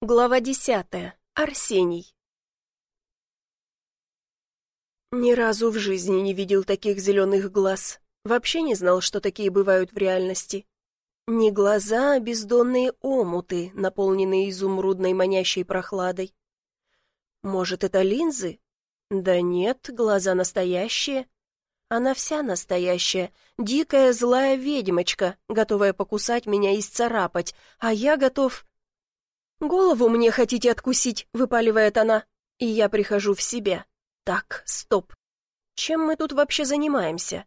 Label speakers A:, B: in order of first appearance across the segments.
A: Глава десятая. Арсений. Ни разу в жизни не видел таких зеленых глаз. Вообще не знал, что такие бывают в реальности. Не глаза, а бездонные омуты, наполненные изумрудной манящей прохладой. Может, это линзы? Да нет, глаза настоящие. Она вся настоящая, дикая злая ведьмочка, готовая покусать меня и исцарапать, а я готов «Голову мне хотите откусить?» — выпаливает она. И я прихожу в себя. Так, стоп. Чем мы тут вообще занимаемся?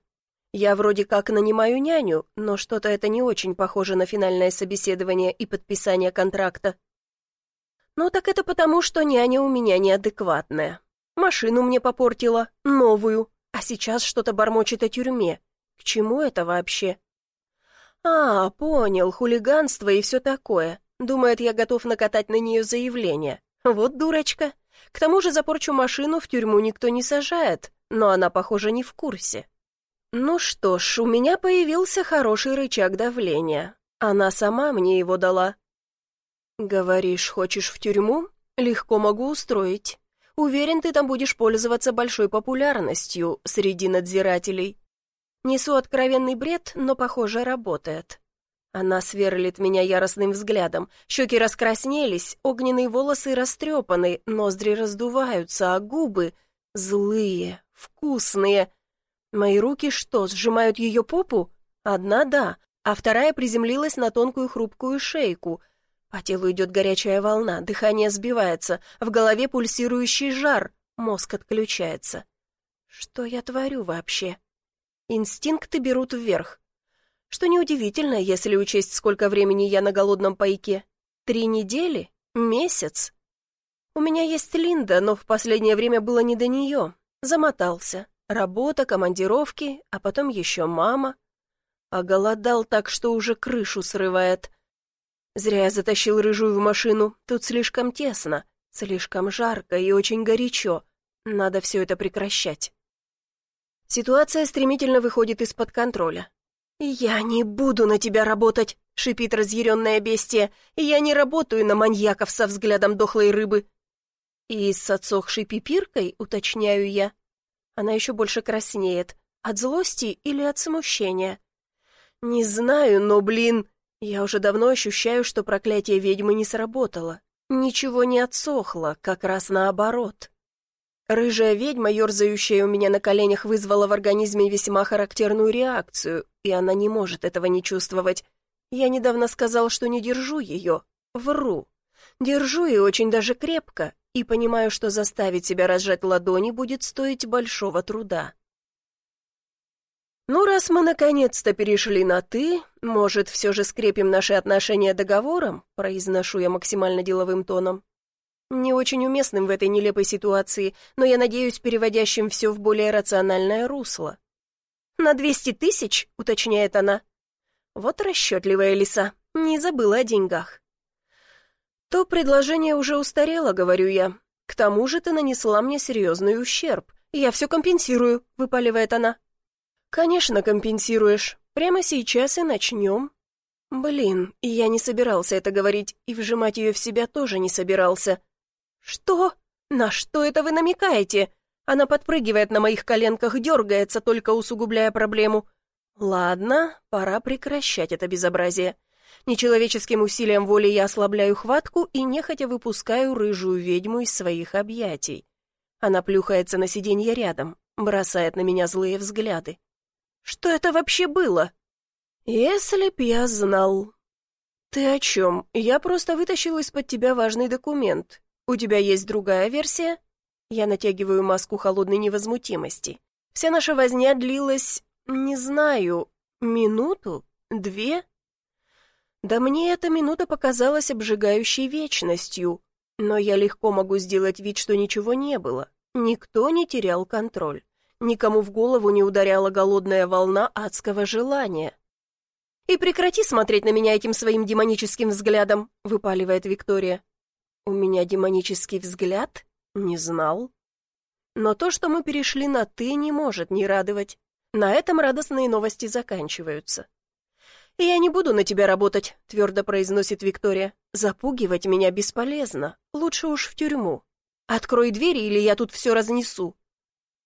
A: Я вроде как нанимаю няню, но что-то это не очень похоже на финальное собеседование и подписание контракта. Ну так это потому, что няня у меня неадекватная. Машину мне попортила, новую, а сейчас что-то бормочет о тюрьме. К чему это вообще? А, понял, хулиганство и все такое. Думает, я готов накатать на нее заявление. Вот дурочка. К тому же за порчу машину в тюрьму никто не сажает, но она, похоже, не в курсе. Ну что ж, у меня появился хороший рычаг давления. Она сама мне его дала. Говоришь, хочешь в тюрьму? Легко могу устроить. Уверен, ты там будешь пользоваться большой популярностью среди надзирателей. Несу откровенный бред, но, похоже, работает. Она сверлит меня яростным взглядом. Щеки раскраснелись, огненные волосы растрепаны, ноздри раздуваются, а губы злые, вкусные. Мои руки что, сжимают ее попу? Одна — да, а вторая приземлилась на тонкую хрупкую шейку. По телу идет горячая волна, дыхание сбивается, в голове пульсирующий жар, мозг отключается. Что я творю вообще? Инстинкты берут вверх. Что неудивительно, если учесть, сколько времени я на голодном пайке. Три недели? Месяц? У меня есть Линда, но в последнее время было не до нее. Замотался. Работа, командировки, а потом еще мама. А голодал так, что уже крышу срывает. Зря я затащил рыжую в машину. Тут слишком тесно, слишком жарко и очень горячо. Надо все это прекращать. Ситуация стремительно выходит из-под контроля. «Я не буду на тебя работать», — шипит разъяренное бестие. «Я не работаю на маньяков со взглядом дохлой рыбы». «И с отсохшей пипиркой?» — уточняю я. Она еще больше краснеет. От злости или от смущения? «Не знаю, но, блин, я уже давно ощущаю, что проклятие ведьмы не сработало. Ничего не отсохло, как раз наоборот». Рыжая ведьма, ерзающая у меня на коленях, вызвала в организме весьма характерную реакцию, и она не может этого не чувствовать. Я недавно сказал, что не держу ее. Вру. Держу и очень даже крепко, и понимаю, что заставить себя разжать ладони будет стоить большого труда. «Ну, раз мы наконец-то перешли на «ты», может, все же скрепим наши отношения договором?» произношу я максимально деловым тоном. Не очень уместным в этой нелепой ситуации, но я надеюсь, переводящим все в более рациональное русло. «На двести тысяч?» — уточняет она. Вот расчетливая лиса, не забыла о деньгах. «То предложение уже устарело», — говорю я. «К тому же ты нанесла мне серьезный ущерб. Я все компенсирую», — выпаливает она. «Конечно, компенсируешь. Прямо сейчас и начнем». Блин, я не собирался это говорить, и вжимать ее в себя тоже не собирался. «Что? На что это вы намекаете?» Она подпрыгивает на моих коленках, дергается, только усугубляя проблему. «Ладно, пора прекращать это безобразие». Нечеловеческим усилием воли я ослабляю хватку и нехотя выпускаю рыжую ведьму из своих объятий. Она плюхается на сиденье рядом, бросает на меня злые взгляды. «Что это вообще было?» «Если б я знал...» «Ты о чем? Я просто вытащил из-под тебя важный документ. «У тебя есть другая версия?» Я натягиваю маску холодной невозмутимости. Вся наша возня длилась, не знаю, минуту? Две? Да мне эта минута показалась обжигающей вечностью, но я легко могу сделать вид, что ничего не было. Никто не терял контроль. Никому в голову не ударяла голодная волна адского желания. «И прекрати смотреть на меня этим своим демоническим взглядом», — выпаливает Виктория. У меня демонический взгляд? Не знал. Но то, что мы перешли на «ты», не может не радовать. На этом радостные новости заканчиваются. «Я не буду на тебя работать», — твердо произносит Виктория. «Запугивать меня бесполезно. Лучше уж в тюрьму. Открой двери, или я тут все разнесу».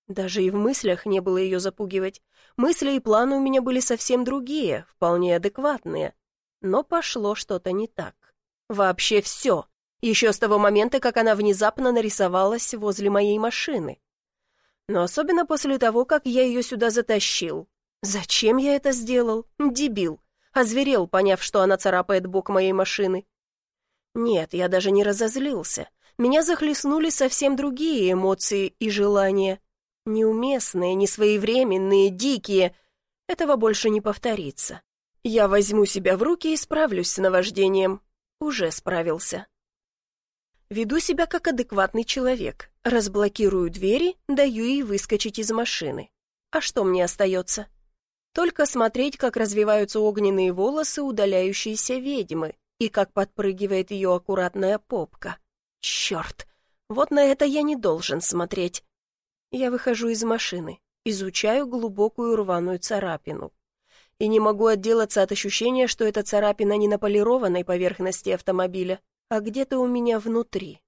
A: Даже и в мыслях не было ее запугивать. Мысли и планы у меня были совсем другие, вполне адекватные. Но пошло что-то не так. Вообще все. Еще с того момента, как она внезапно нарисовалась возле моей машины. Но особенно после того, как я ее сюда затащил. Зачем я это сделал? Дебил. Озверел, поняв, что она царапает бок моей машины. Нет, я даже не разозлился. Меня захлестнули совсем другие эмоции и желания. Неуместные, несвоевременные, дикие. Этого больше не повторится. Я возьму себя в руки и справлюсь с наваждением. Уже справился. Веду себя как адекватный человек. Разблокирую двери, даю ей выскочить из машины. А что мне остается? Только смотреть, как развиваются огненные волосы удаляющейся ведьмы и как подпрыгивает ее аккуратная попка. Черт! Вот на это я не должен смотреть. Я выхожу из машины, изучаю глубокую рваную царапину. И не могу отделаться от ощущения, что эта царапина не на полированной поверхности автомобиля, а где-то у меня внутри.